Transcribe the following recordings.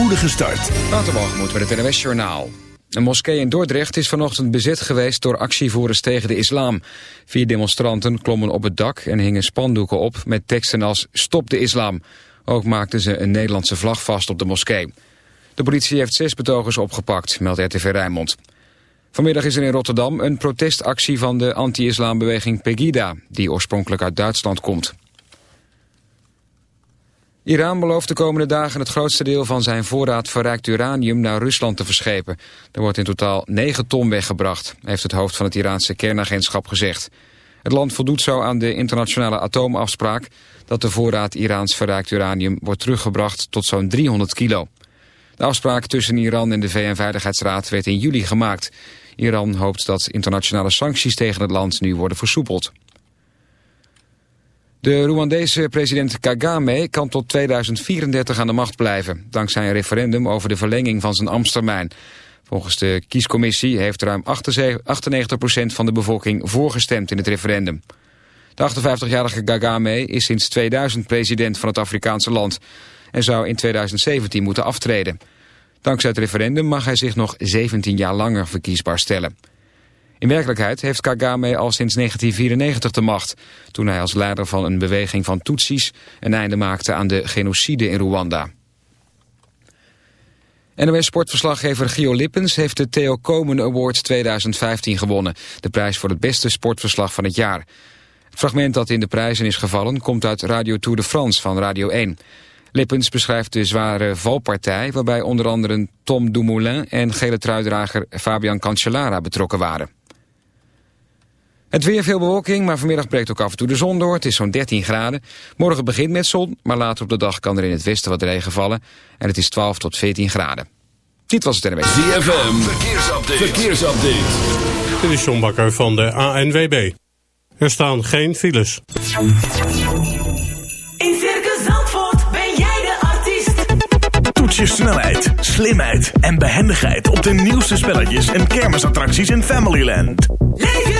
spoedige start. Waterbalgemoed bij het NWS Journaal. Een moskee in Dordrecht is vanochtend bezet geweest door actievoerders tegen de islam. Vier demonstranten klommen op het dak en hingen spandoeken op met teksten als Stop de islam. Ook maakten ze een Nederlandse vlag vast op de moskee. De politie heeft zes betogers opgepakt, meldt RTV Rijnmond. Vanmiddag is er in Rotterdam een protestactie van de anti-islambeweging Pegida... die oorspronkelijk uit Duitsland komt. Iran belooft de komende dagen het grootste deel van zijn voorraad verrijkt uranium naar Rusland te verschepen. Er wordt in totaal 9 ton weggebracht, heeft het hoofd van het Iraanse kernagentschap gezegd. Het land voldoet zo aan de internationale atoomafspraak dat de voorraad Iraans verrijkt uranium wordt teruggebracht tot zo'n 300 kilo. De afspraak tussen Iran en de VN-veiligheidsraad werd in juli gemaakt. Iran hoopt dat internationale sancties tegen het land nu worden versoepeld. De Rwandese president Kagame kan tot 2034 aan de macht blijven... dankzij een referendum over de verlenging van zijn ambtstermijn. Volgens de kiescommissie heeft ruim 98% van de bevolking voorgestemd in het referendum. De 58-jarige Kagame is sinds 2000 president van het Afrikaanse land... en zou in 2017 moeten aftreden. Dankzij het referendum mag hij zich nog 17 jaar langer verkiesbaar stellen. In werkelijkheid heeft Kagame al sinds 1994 de macht... toen hij als leider van een beweging van Tutsis... een einde maakte aan de genocide in Rwanda. NOS-sportverslaggever Gio Lippens heeft de Theo Komen Award 2015 gewonnen. De prijs voor het beste sportverslag van het jaar. Het fragment dat in de prijzen is gevallen komt uit Radio Tour de France van Radio 1. Lippens beschrijft de zware valpartij waarbij onder andere Tom Dumoulin en gele truidrager Fabian Cancellara betrokken waren. Het weer veel bewolking, maar vanmiddag breekt ook af en toe de zon door. Het is zo'n 13 graden. Morgen begint met zon, maar later op de dag kan er in het westen wat regen vallen. En het is 12 tot 14 graden. Dit was het NWS. ZFM, verkeersupdate. verkeersupdate. Dit is John Bakker van de ANWB. Er staan geen files. In Circus Zandvoort ben jij de artiest. Toets je snelheid, slimheid en behendigheid op de nieuwste spelletjes en kermisattracties in Familyland. Leef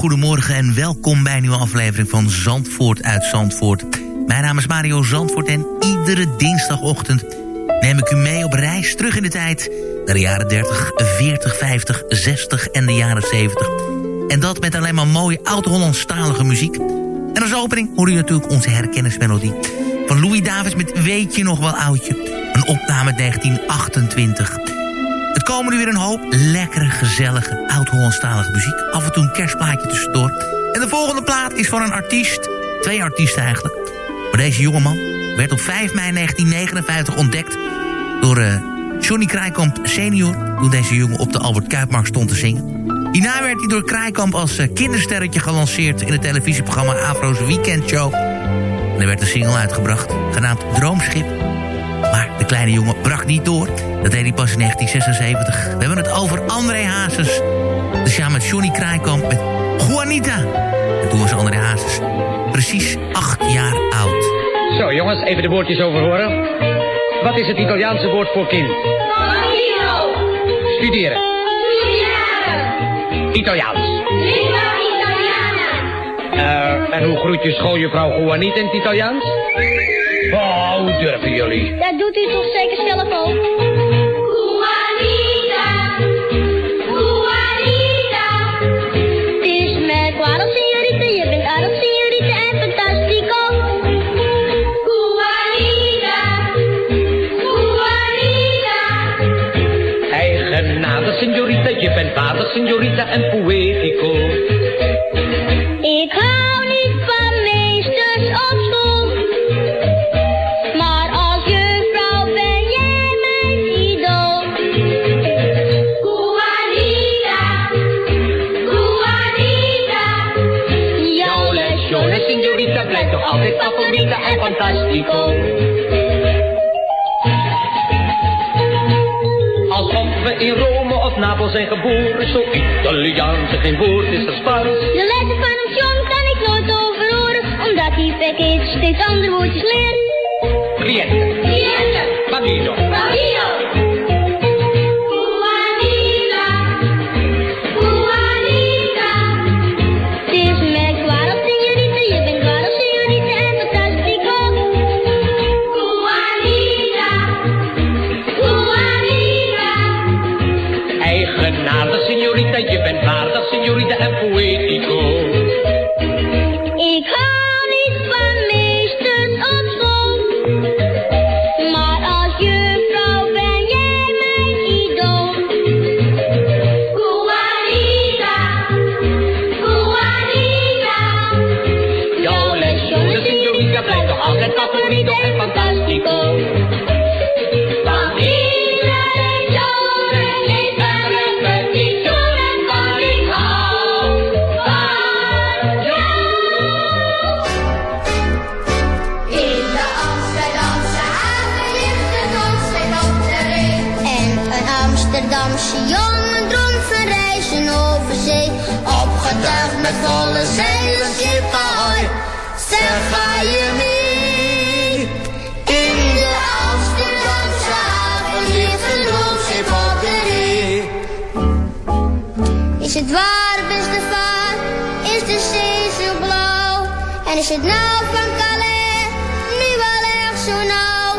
Goedemorgen en welkom bij een nieuwe aflevering van Zandvoort uit Zandvoort. Mijn naam is Mario Zandvoort en iedere dinsdagochtend neem ik u mee op reis terug in de tijd... naar de jaren 30, 40, 50, 60 en de jaren 70. En dat met alleen maar mooie oud-Hollandstalige muziek. En als opening hoor u natuurlijk onze herkennismelodie... van Louis Davids met Weet je nog wel oudje? Een opname uit 1928... Komen nu weer een hoop lekkere, gezellige, oud-Hollandstalige muziek. Af en toe een kerstplaatje tussendoor. En de volgende plaat is van een artiest. Twee artiesten eigenlijk. Maar deze jongeman werd op 5 mei 1959 ontdekt... door eh, Johnny Krijkamp senior... toen deze jongen op de Albert Kuipmarkt stond te zingen. Hierna werd hij door Krijkamp als eh, kindersterretje gelanceerd... in het televisieprogramma Afro's Weekend Show. En er werd een single uitgebracht, genaamd Droomschip... Maar de kleine jongen brak niet door. Dat deed hij pas in 1976. We hebben het over André Hazes. Dus ja, met Johnny Kraaikamp met Juanita. En toen was André Hazes precies acht jaar oud. Zo, jongens, even de woordjes overhoren. Wat is het Italiaanse woord voor kind? Studeren. Italiaans. Eh, en hoe groet je schooljuffrouw Juanita in het Italiaans? Oh, hoe durven jullie? Dat doet u toch zeker zelf ook? Juanita, Juanita. Het is merkwaardig, signorita. Je bent aardig, signorita, en fantastico. Juanita, Juanita. Eigenaardig, signorita. Je bent waardig, signorita, en poëtico. Fantastico. Alsof we in Rome of Napels zijn geboren, zo Italiaans en geen woord is er Spaans. De lessen van een jong kan ik nooit overhoren, omdat die package steeds andere woordjes leert. Cliënten. Met volle zeilen, schip ahoy. Zeg, ga je mee? In de Amsterdamse haven ligt een droomschip op de ree. Is het waar, beste vaar? Is de zee zo blauw? En is het nou van Calais nu wel echt zo nauw?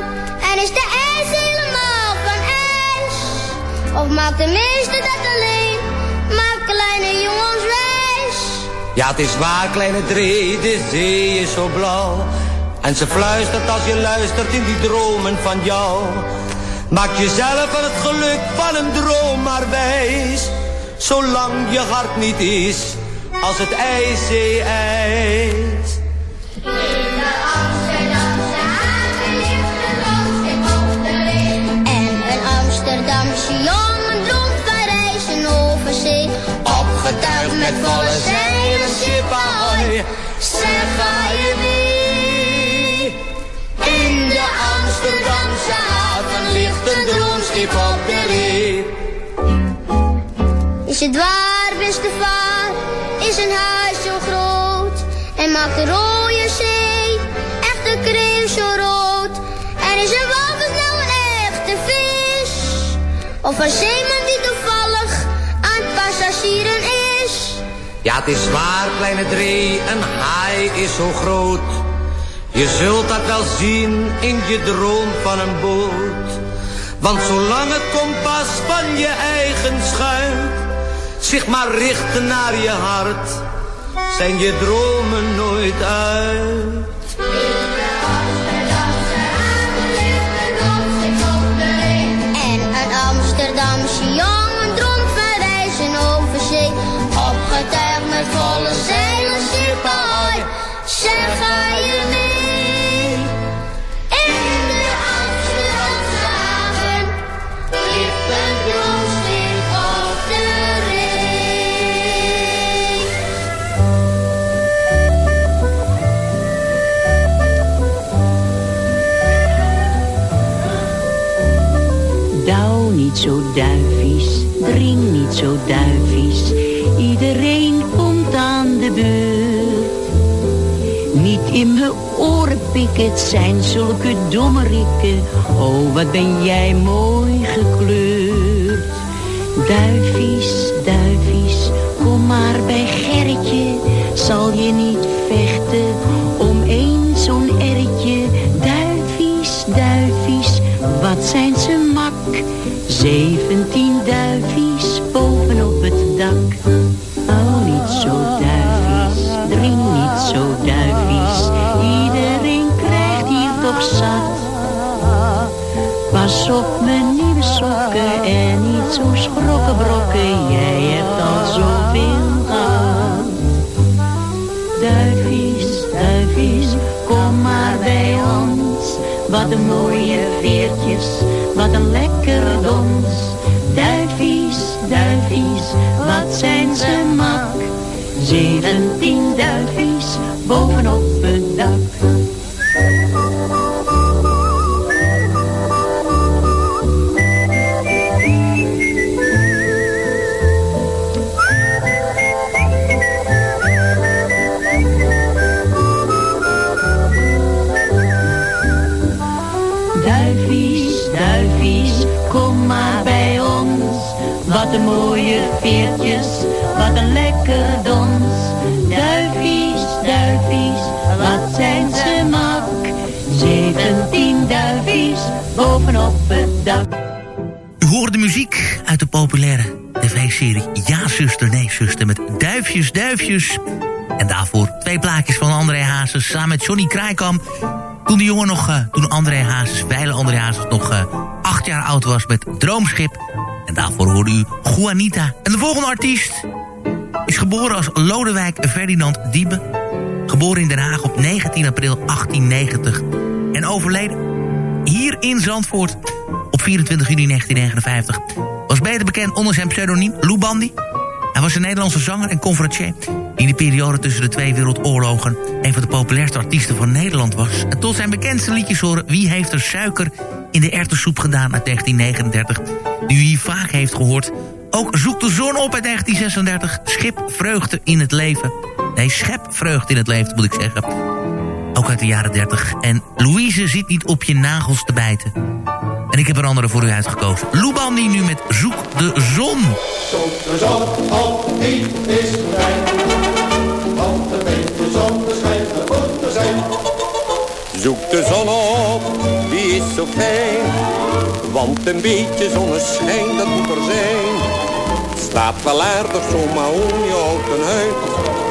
En is de ijs helemaal van ijs? Of maakt de meeste dat alleen? Ja, het is waar, kleine Dree, de zee is zo blauw. En ze fluistert als je luistert in die dromen van jou. Maak jezelf van het geluk van een droom maar wijs. Zolang je hart niet is als het ijs. In de Amsterdamse jongen droomt van reizen over zee. Opgetuigd met volle zeilen, schip ahoy. Zeg, ga je mee? In de Amsterdamse haven ligt een droomschip op de ree. Is het waar, beste vaar? Is een huis zo groot? En maakt de rode zee echt de kreeuw zo rood? En is een walvis nou een echte vis? Of een zeeman Ja, het is waar, kleine Dree, een haai is zo groot. Je zult dat wel zien in je droom van een boot. Want zolang het kompas van je eigen schuit zich maar richt naar je hart, zijn je dromen nooit uit. Zo duivies, drink niet zo duivies. Iedereen komt aan de beurt. Niet in mijn oren pikken, het zijn zulke dommerikken. Oh, wat ben jij mooi gekleurd. Duivies, duivies, kom maar bij Gerritje. Zal je niet vechten om één zo'n erretje. Duivies, duivies, wat zijn ze. Zeventien duivies bovenop het dak. Oh, niet zo duivies, drink niet zo duivies. Iedereen krijgt hier toch zat. Pas op mijn nieuwe sokken en niet zo schrokken brokken. Jij hebt al zoveel gehad. Duivies, duivies, kom maar bij ons. Wat een mooie veertjes, populaire tv-serie Ja Zuster, Nee Zuster... met Duifjes, Duifjes. En daarvoor twee plaatjes van André Hazes samen met Johnny Krijkamp. Toen de jongen nog, uh, toen André Hazes, wijle André Hazes... nog uh, acht jaar oud was met Droomschip. En daarvoor hoorde u Juanita. En de volgende artiest is geboren als Lodewijk Ferdinand Diebe. Geboren in Den Haag op 19 april 1890. En overleden hier in Zandvoort op 24 juni 1959. Was beter bekend onder zijn pseudoniem Lou Bandy. Hij was een Nederlandse zanger en conferencier... die in de periode tussen de twee wereldoorlogen... een van de populairste artiesten van Nederland was. En tot zijn bekendste liedjes horen... Wie heeft er suiker in de erwtensoep gedaan uit 1939... die u hier vaak heeft gehoord. Ook Zoek de zon op uit 1936. Schip vreugde in het leven. Nee, schep vreugde in het leven, moet ik zeggen. Ook uit de jaren 30. En Louise zit niet op je nagels te bijten. En ik heb er andere voor u uitgekozen. Lubandi nu met Zoek de Zon. Zoek de zon op, die is fijn. Want een beetje zonneschijn, dat moet er zijn. Zoek de zon op, die is zo fijn. Want een beetje zonneschijn, dat moet er zijn. Staat wel aardig zomaar om je houten huid.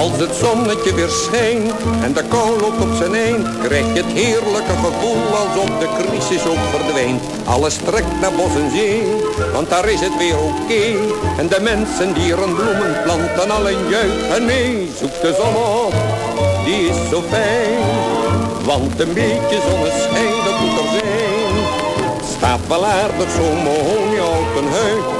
Als het zonnetje weer schijnt en de kou loopt op zijn eind, krijg je het heerlijke gevoel alsof de crisis ook verdwijnt. Alles trekt naar bos en zee, want daar is het weer oké. En de mensen, dieren, bloemen, planten, allen juichen mee. Zoek de zon op, die is zo fijn, want een beetje zonneschijn, dat moet er zijn. Staat wel aardig zo'n mahoniehouten huid.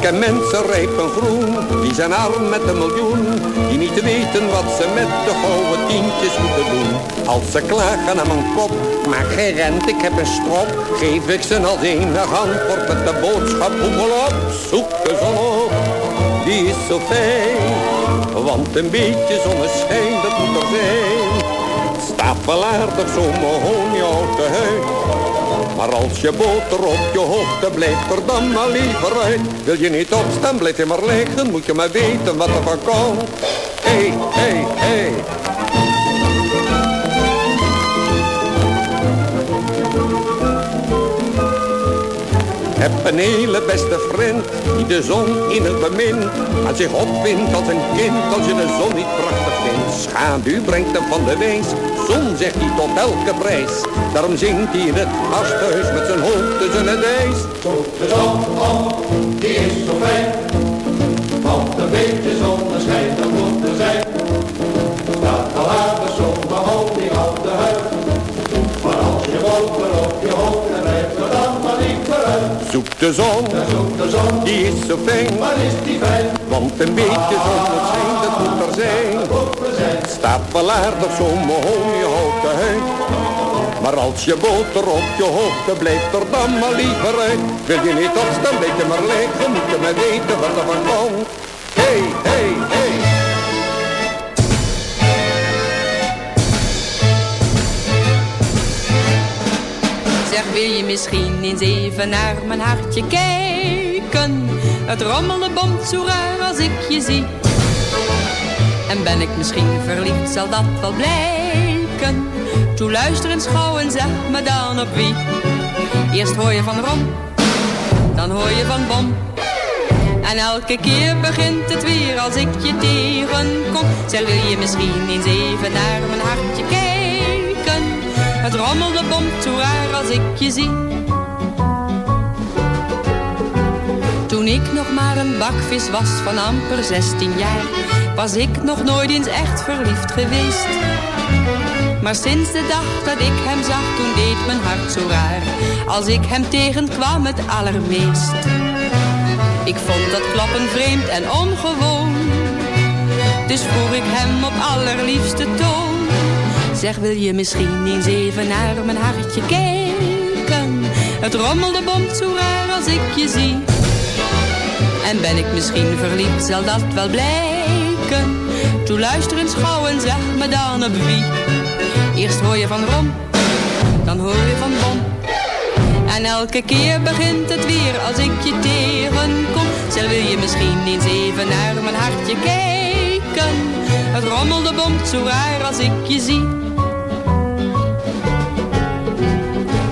Ken mensen rijp en groen, die zijn arm met een miljoen. Die niet weten wat ze met de gouden tientjes moeten doen. Als ze klagen aan mijn kop, maak geen rent, ik heb een strop. Geef ik ze als enig antwoord met de boodschap, hoepel op. Zoek de zon op, die is zo fijn. Want een beetje zonneschijn, dat moet er zijn. Staat wel aardig zo'n mahoniehouten huid. Maar als je boter op je hoofd blijft er dan maar liever uit. Wil je niet opstaan, blijf je maar liggen, moet je maar weten wat er van komt. Hey, hey, hey. Heb een hele beste vriend die de zon in het bemin aan zich opwindt als een kind als je de zon niet prachtig vindt. Schaduw brengt hem van de wees, zon zegt hij tot elke prijs. Daarom zingt hij in het gasthuis met zijn hoofd tussen het ijs. Zoek de zon op, die is zo fijn. Want een beetje zonneschijn, dat moet er zijn. Staat al aardig zo'n mahonie houten huid. Maar als je boter op je hoofd hebt, blijft er dan maar niet vooruit. Zoek de zon, zoek de zon, die is zo fijn. maar is die fijn? Want een beetje zonneschijn, dat moet er zijn. Zijn. Staat wel aardig zo'n mahoniehouten huid. Maar als je boter op je hoofd blijft er dan maar liever uit. Wil je niet opstaan, blijf je maar liggen, moet je maar weten wat er van komt. Hey, hey, hey. Zeg, wil je misschien eens even naar mijn hartje kijken? Het rommelen bomt zo raar als ik je zie. En ben ik misschien verliefd, zal dat wel blijken. Toe luister eens gauw en zeg me dan op wie. Eerst hoor je van Rom, dan hoor je van Bom. En elke keer begint het weer als ik je tegenkom. Zeg, wil je misschien eens even naar mijn hartje kijken? Het rommelde bomt zo raar als ik je zie. Ik nog maar een bakvis was van amper 16 jaar, was ik nog nooit eens echt verliefd geweest. Maar sinds de dag dat ik hem zag, toen deed mijn hart zo raar. Als ik hem tegenkwam het allermeest. Ik vond dat klappen vreemd en ongewoon. Dus vroeg ik hem op allerliefste toon. Zeg, wil je misschien eens even naar mijn hartje kijken? Het rommelde bond zo raar als ik je zie. En ben ik misschien verliefd, zal dat wel blijken. Toe luister eens gauw en zeg me dan op wie. Eerst hoor je van Rom, dan hoor je van Bom. En elke keer begint het weer als ik je tegenkom. Zeg, wil je misschien eens even naar mijn hartje kijken? Het rommelde bomt zo raar als ik je zie.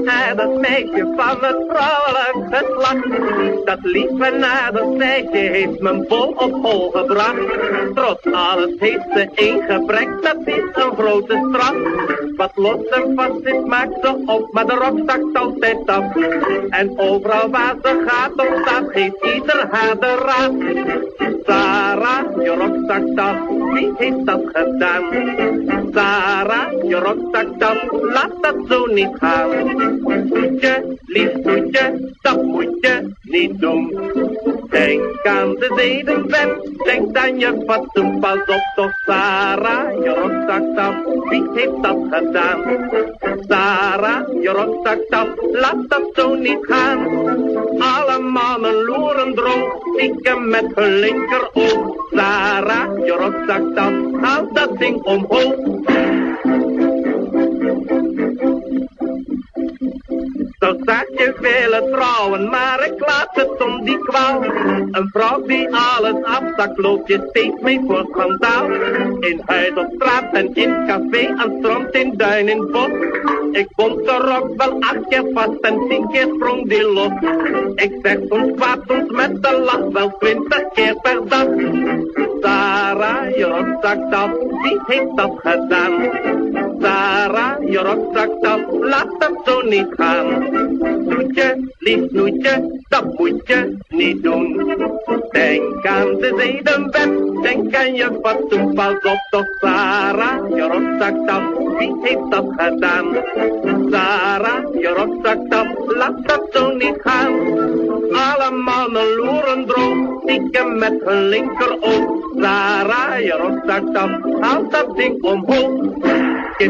Een aardig meisje van het vrouwelijk geslacht. Dat lief en aardig meisje heeft me vol op hol gebracht. Trots alles heeft ze één gebrek, dat is een grote straf. Wat los en vast is, maakt ze op, maar de rok zakt altijd af. En overal waar ze gaat of staat, geeft ieder haar de raad. Sarah, je rok zakt af, wie heeft dat gedaan? Sarah, je af, laat dat zo niet gaan. Toetje, lief toetje, dat moet je niet doen. Denk aan de zedenwet, denk aan je fatsoen, pas op toch Sarah, je rok zakt af, wie heeft dat gedaan? Sarah, je rok zakt af, laat dat zo niet gaan. Alle mannen loeren droog, stiekem met hun linkeroog. Sarah, je rok zakt af, haal dat ding omhoog. Zo je vele vrouwen, maar ik laat het om die kwaal. Een vrouw die alles afzakt, loopt je steeds mee voor schandaal. In huis op straat en in café, aan strand, in duin, in bos. Ik bond de rok wel acht keer vast en tien keer sprong die los. Ik zeg soms kwaad, soms met de lach, wel twintig keer per dag. Sarah, je zakt af, wie heeft dat gedaan? Sarah, je rok zakt af, laat dat zo niet gaan. Snoetje, lief snoetje, dat moet je niet doen. Denk aan de zedenwet, denk aan je fatsoen, pas op toch Sarah, je rok zakt af, wie heeft dat gedaan? Sarah, je rok zakt af, laat dat zo niet gaan. Alle mannen loeren droog, stiekem met hun linkeroog. Sarah, je rok zakt af, haal dat ding omhoog.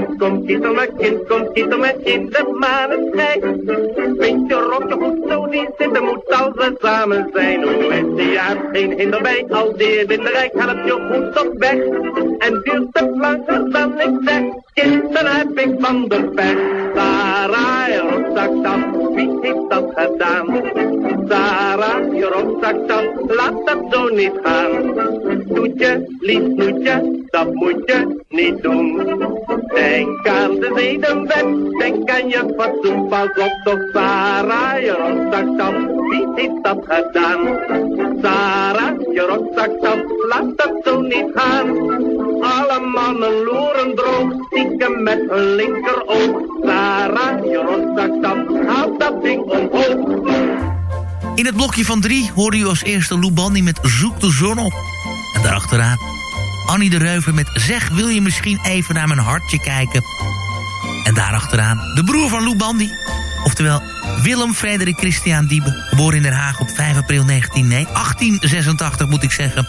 Kind komt kietel met kind komt kietel met in de maneschijn. Vind je rokje goed zo niet zitten, moet als we samen zijn. Hoe is de jaar geen hinder al die winderijk helpt je goed op weg. En duurt het langer dan ik zeg, kind dan heb ik van de pech. Sarah, je af, wie heeft dat gedaan? Sarah, je af, laat dat zo niet gaan. Toetje, lief snoetje, dat moet je niet doen. Denk aan de zedenwet, denk aan je fatsoen, pas op toch Sarah, je af, wie heeft dat gedaan? Sarah, je af, laat dat zo niet gaan. Alle mannen loeren droog, stiekem met hun linkeroog. Sarah, je af, haal dat ding omhoog. In het blokje van drie hoorde u als eerste Lou Bandy met Zoek de zon op. En daarachteraan Annie de Reuver met Zeg, wil je misschien even naar mijn hartje kijken? En daarachteraan de broer van Lou Bandy. Oftewel Willem Frederik Christian Diebe. Geboren in Den Haag op 5 april 19, nee, 1886 moet ik zeggen.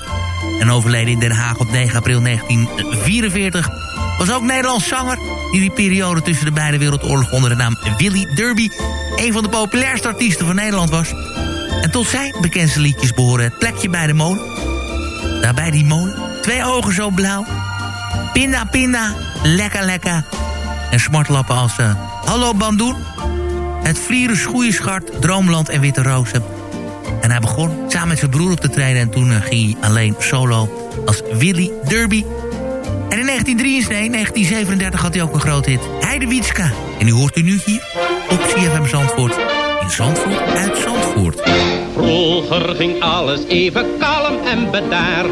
En overleden in Den Haag op 9 april 1944. Was ook Nederlands zanger. Die die periode tussen de beide wereldoorlogen onder de naam Willy Derby... een van de populairste artiesten van Nederland was. En tot zijn bekendste liedjes behoren het plekje bij de molen. Daarbij die molen. Twee ogen zo blauw. Pinda, pinda. Lekker, lekker. En smartlappen als uh, Hallo Bandoen. Het Vlieren, Schoeienschart, Droomland en Witte Rozen. En hij begon samen met zijn broer op te treden... en toen uh, ging hij alleen solo als Willy Derby. En in 1933, 1937 had hij ook een groot hit. Heidewietska. En die hoort u nu hier op CFM Zandvoort. In Zandvoort uit Zandvoort. Vroeger ging alles even kalm en bedaard.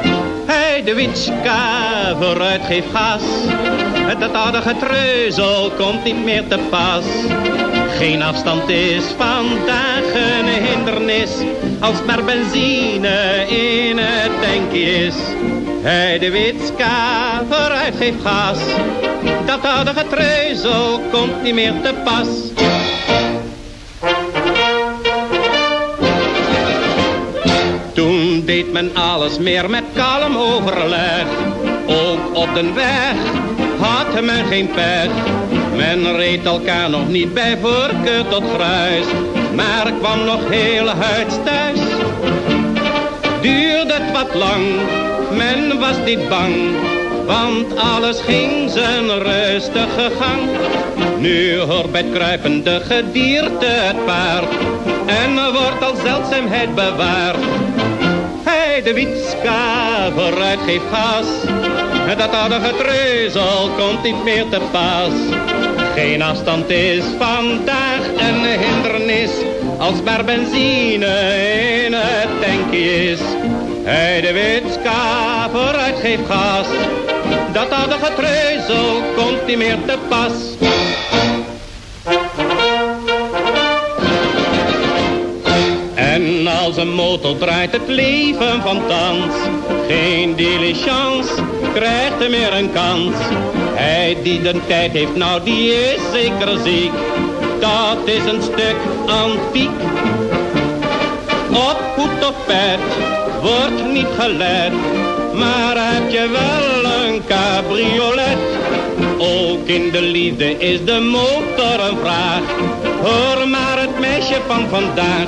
De witska, vooruit geef gas. Het oude getreuzel komt niet meer te pas. Geen afstand is vandaag een hindernis. Als maar benzine in het tankje is. Hey, de witska, vooruit geef gas. Dat oude getreuzel komt niet meer te pas. Deed men alles meer met kalm overleg. Ook op de weg had men geen pech. Men reed elkaar nog niet bij voorkeur tot gruis. Maar kwam nog heel huids thuis. Duurde het wat lang, men was niet bang. Want alles ging zijn rustige gang. Nu hoort bij het kruipende gedierte het paard. En wordt als zeldzaamheid bewaard. Hey, de witska, vooruit geef gas. Dat oude getreuzel komt niet meer te pas. Geen afstand is vandaag een hindernis. Als maar benzine in het tankje is. Hey, de witska, vooruit geef gas. Dat oude getreuzel komt niet meer te pas. Als een motor draait het leven van thans. Geen diligence krijgt er meer een kans. Hij die de tijd heeft, nou die is zeker ziek. Dat is een stuk antiek. Op hoed of pet wordt niet gelet. Maar heb je wel een cabriolet? Ook in de liefde is de motor een vraag. Hoor maar het meisje van vandaag.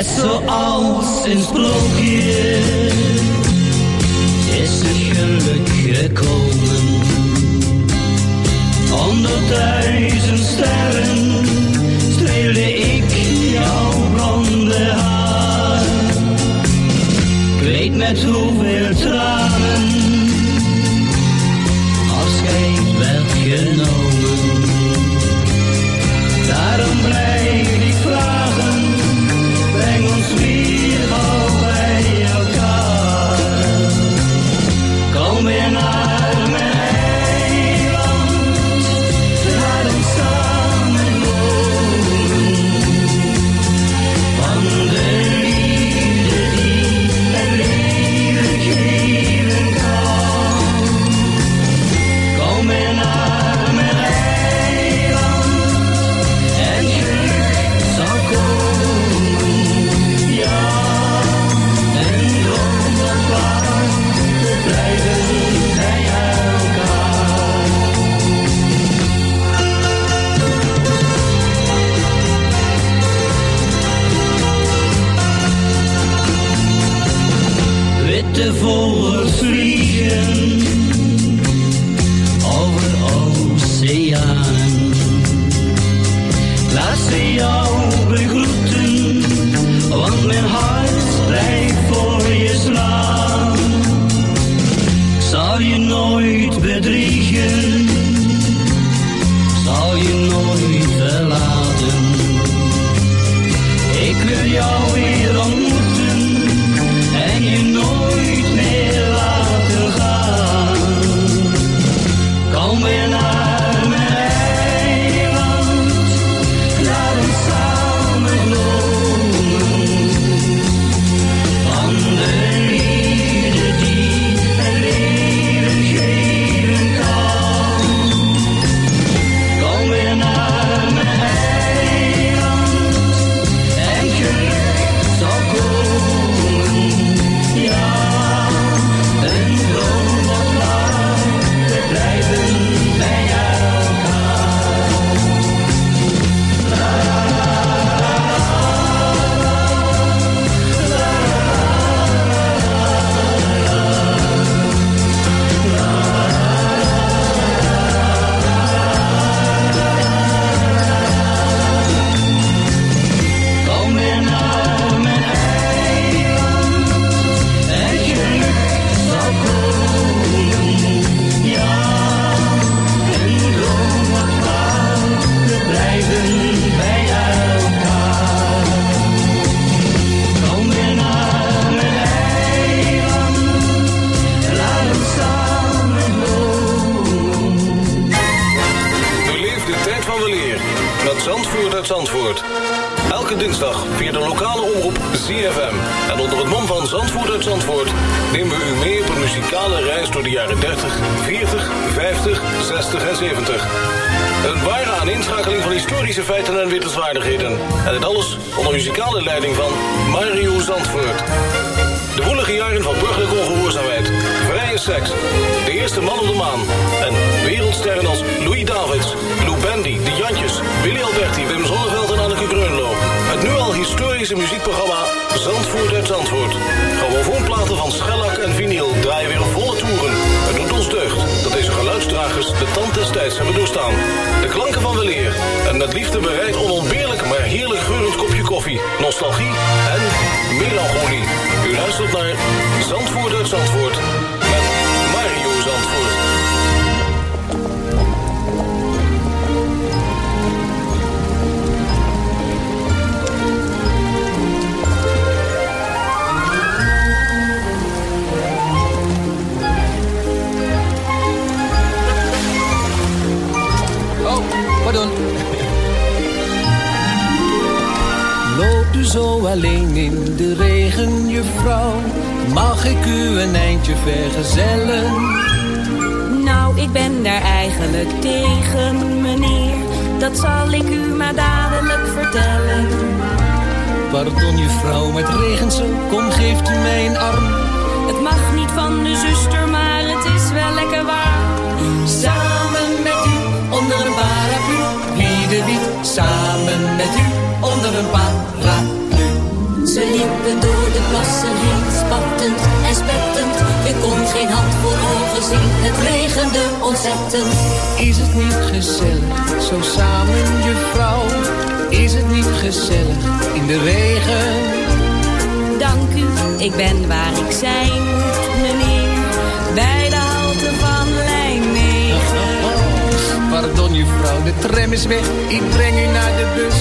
Net zoals een sprookje is het geluk gekomen. Onder duizend sterren streelde ik jouw blonde haar. Ik weet met hoeveel tranen afscheid werd genomen. Pardon. Loopt u zo alleen in de regen, juffrouw? Mag ik u een eindje vergezellen? Nou, ik ben daar eigenlijk tegen, meneer. Dat zal ik u maar dadelijk vertellen. Pardon, juffrouw, met regen zo. Kom, geeft u mij een arm. Het mag niet van de zuster, maar het is wel lekker warm. de wiet, samen met u onder een paraplu. Ze liepen door de plassen heen, spattend en spettend. Je kon geen hand voor ogen zien, het regende ontzettend. Is het niet gezellig, zo samen je vrouw? Is het niet gezellig in de regen? Dank u, ik ben waar ik zijn meneer. Bij de halte van Pardon juffrouw, de tram is weg, ik breng u naar de bus.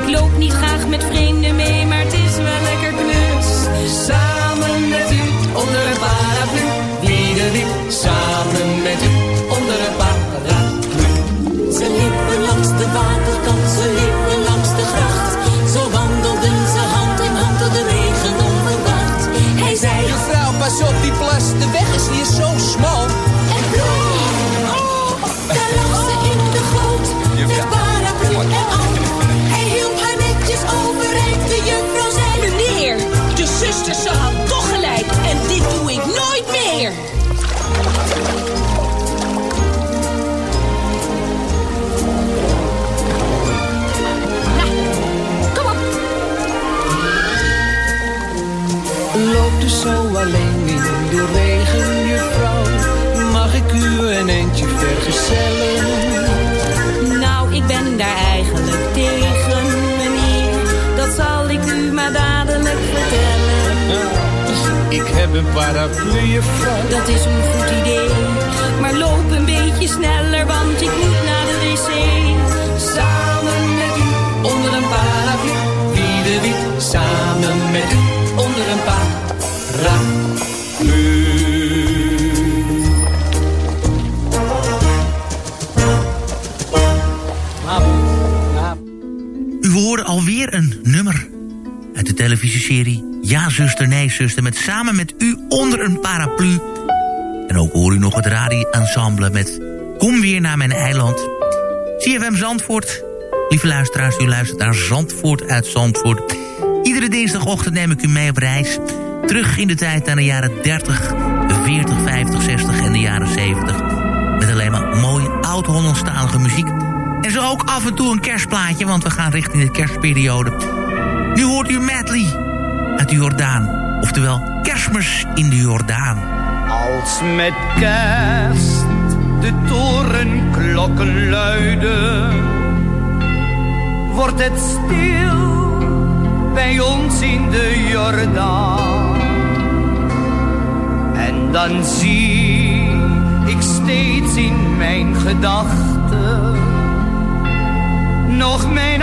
Ik loop niet graag met vreemden mee, maar het is wel lekker knus. Samen met u, onder een paraplu, wie de samen met u zo alleen in de regen, juffrouw. Mag ik u een eindje vergezellen? Nou, ik ben daar eigenlijk tegen, meneer. Dat zal ik u maar dadelijk vertellen. Dus ik heb een paraplu, juffrouw. Dat is een goed idee. Maar loop een beetje sneller, want ik moet naar de wc. Televisieserie Ja zuster, nee zuster... met samen met u onder een paraplu. En ook hoor u nog het radio-ensemble met Kom weer naar mijn eiland. CFM Zandvoort. Lieve luisteraars, u luistert naar Zandvoort uit Zandvoort. Iedere dinsdagochtend neem ik u mee op reis. Terug in de tijd naar de jaren 30, 40, 50, 60 en de jaren 70. Met alleen maar mooie oud-Hollandstalige muziek. En zo ook af en toe een kerstplaatje, want we gaan richting de kerstperiode. Nu hoort u medley uit de Jordaan. Oftewel kerstmis in de Jordaan. Als met kerst de torenklokken luiden, wordt het stil bij ons in de Jordaan. En dan zie ik steeds in mijn gedachten nog mijn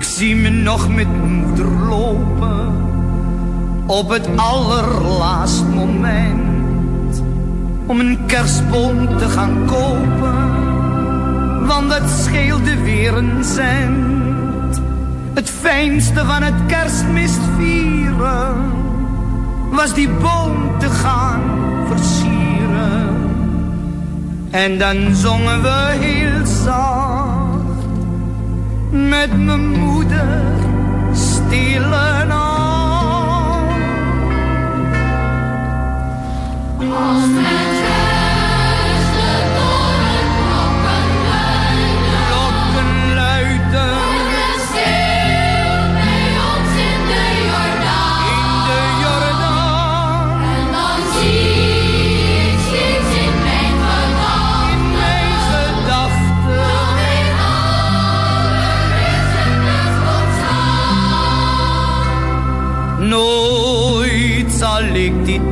Ik zie me nog met moeder lopen op het allerlaatst moment om een kerstboom te gaan kopen, want dat scheelde weer een cent. Het fijnste van het kerstmis vieren was die boom te gaan versieren. En dan zongen we heel zacht met mijn moeder stille nacht. Als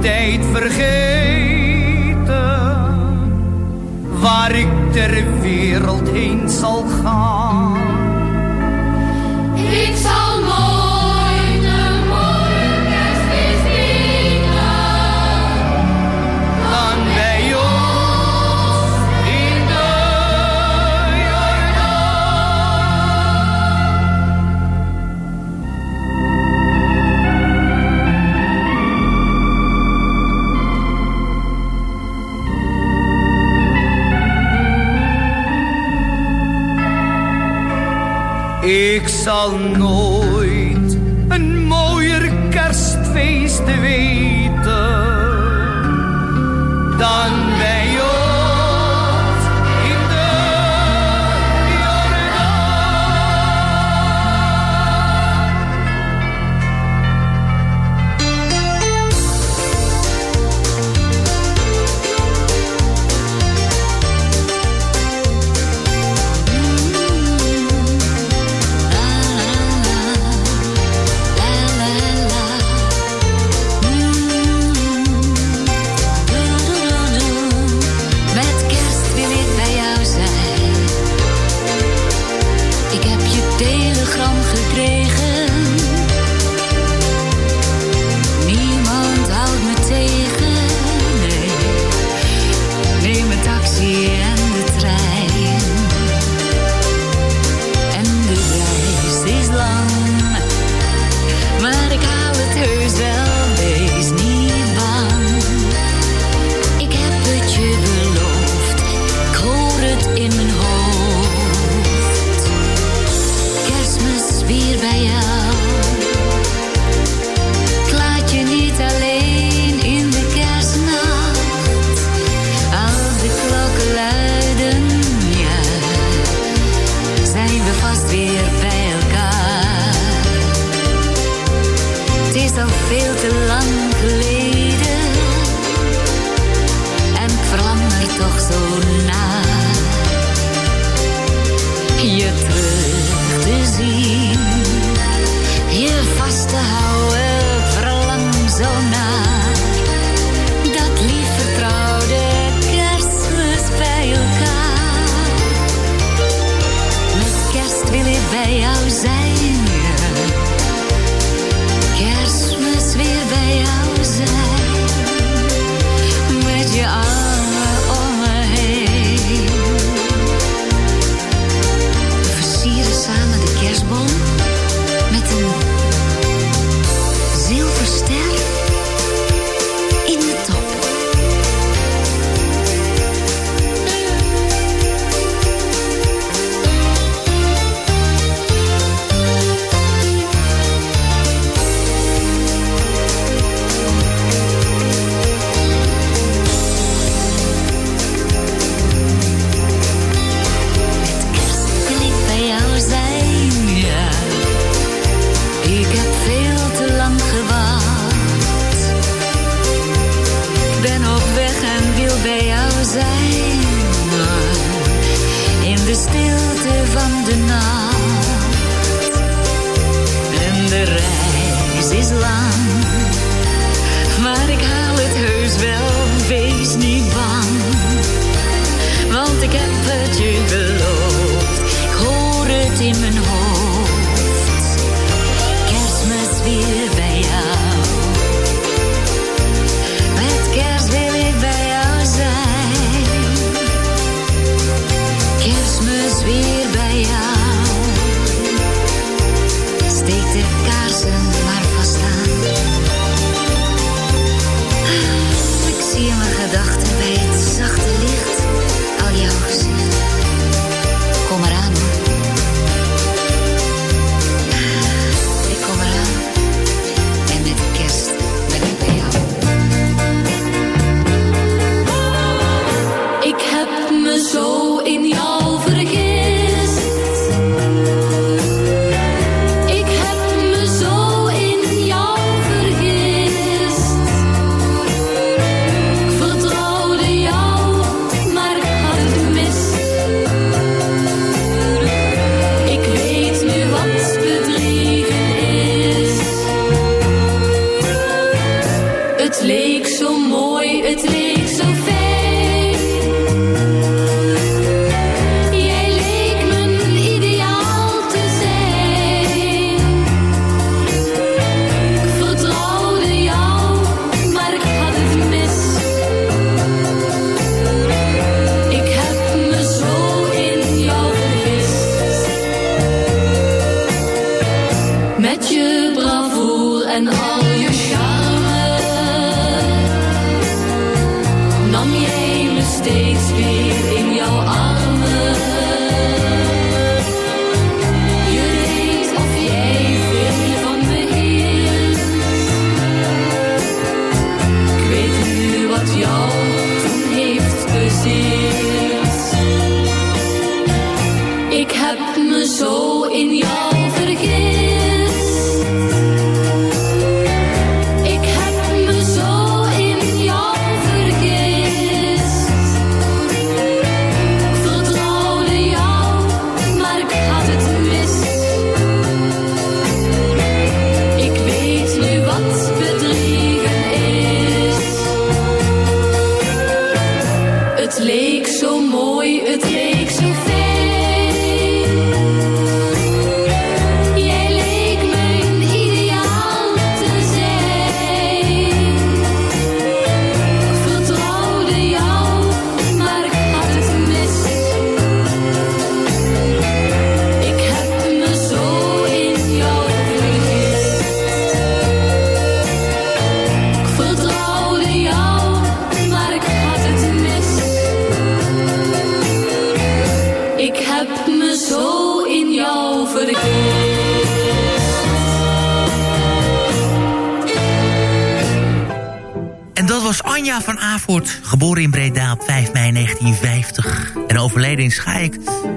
tijd vergeten, waar ik ter wereld heen Ik zal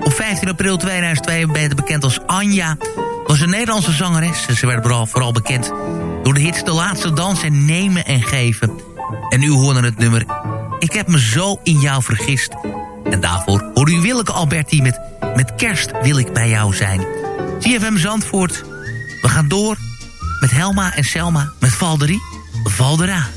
Op 15 april 2002... beter bekend als Anja, was een Nederlandse zangeres... ze werd vooral, vooral bekend door de hits De Laatste Dans en Nemen en Geven. En nu hoorde het nummer Ik heb me zo in jou vergist. En daarvoor hoorde u Willeke Alberti met Met kerst wil ik bij jou zijn. CFM Zandvoort, we gaan door met Helma en Selma met Valderie, Valdera.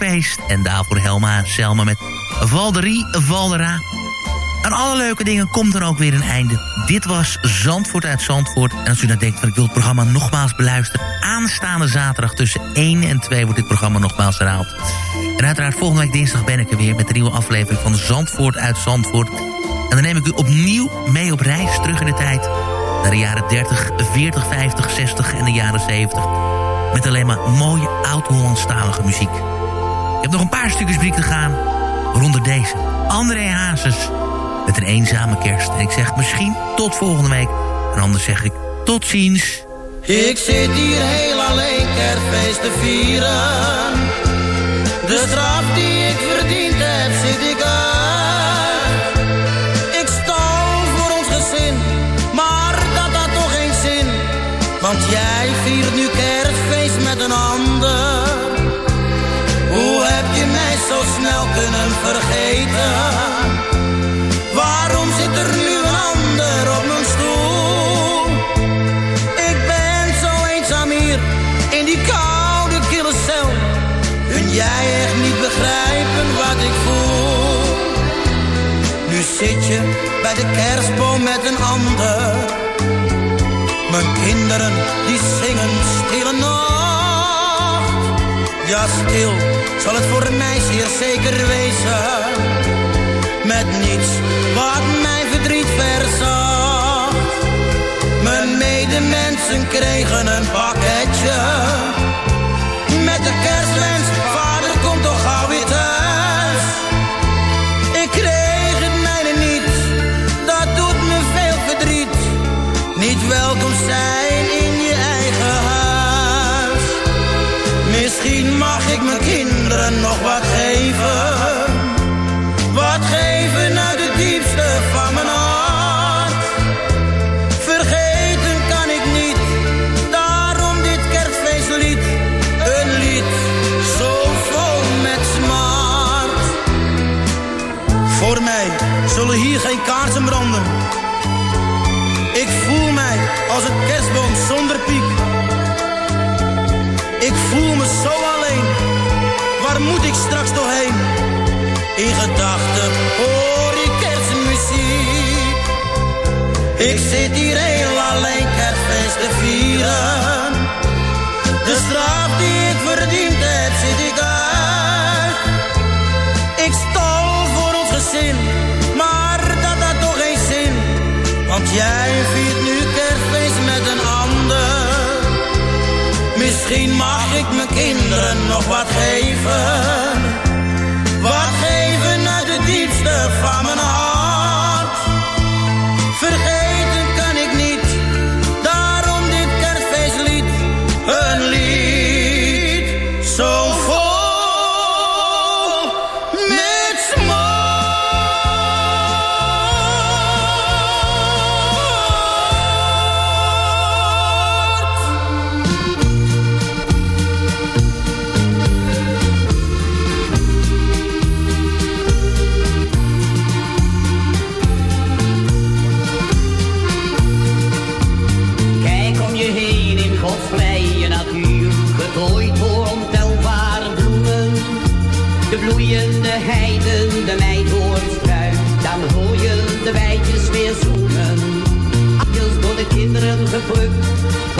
Kerstfeest. En daarvoor Helma en Selma met Valderie Valdera. Aan alle leuke dingen komt er ook weer een einde. Dit was Zandvoort uit Zandvoort. En als u nou denkt van ik wil het programma nogmaals beluisteren... aanstaande zaterdag tussen 1 en 2 wordt dit programma nogmaals herhaald. En uiteraard volgende week dinsdag ben ik er weer... met de nieuwe aflevering van Zandvoort uit Zandvoort. En dan neem ik u opnieuw mee op reis terug in de tijd... naar de jaren 30, 40, 50, 60 en de jaren 70... met alleen maar mooie oud-Hollandstalige muziek. Ik heb nog een paar stukjes muziek te gaan... waaronder deze. André Hazes met een eenzame kerst. En ik zeg misschien tot volgende week. En anders zeg ik tot ziens. Ik zit hier heel alleen kerstfeest te vieren. De straf die ik verdiend heb, zit ik uit. Ik stal voor ons gezin, maar dat had toch geen zin. Want jij viert nu kerstfeest vergeten? Waarom zit er nu een ander op mijn stoel? Ik ben zo eenzaam hier in die koude kille cel. Kun jij echt niet begrijpen wat ik voel? Nu zit je bij de kerstboom met een ander. Mijn kinderen die zingen stille. Ja, stil zal het voor mij zeer zeker wezen met niets wat mijn verdriet verzacht. Mijn medemensen kregen een pakketje met de kerstwens, vader komt toch gauw weer thuis. Ik kreeg het mijne niet, dat doet me veel verdriet. Niet welkom zijn in je eigen huis. Misschien In gedachten hoor ik kerstmuziek. Ik zit hier heel alleen kerstfeest te vieren. De straf die ik verdiend heb, zit ik uit. Ik stal voor ons gezin, maar dat had toch geen zin. Want jij viert nu kerstfeest met een ander. Misschien mag ik mijn kinderen nog wat de kinderen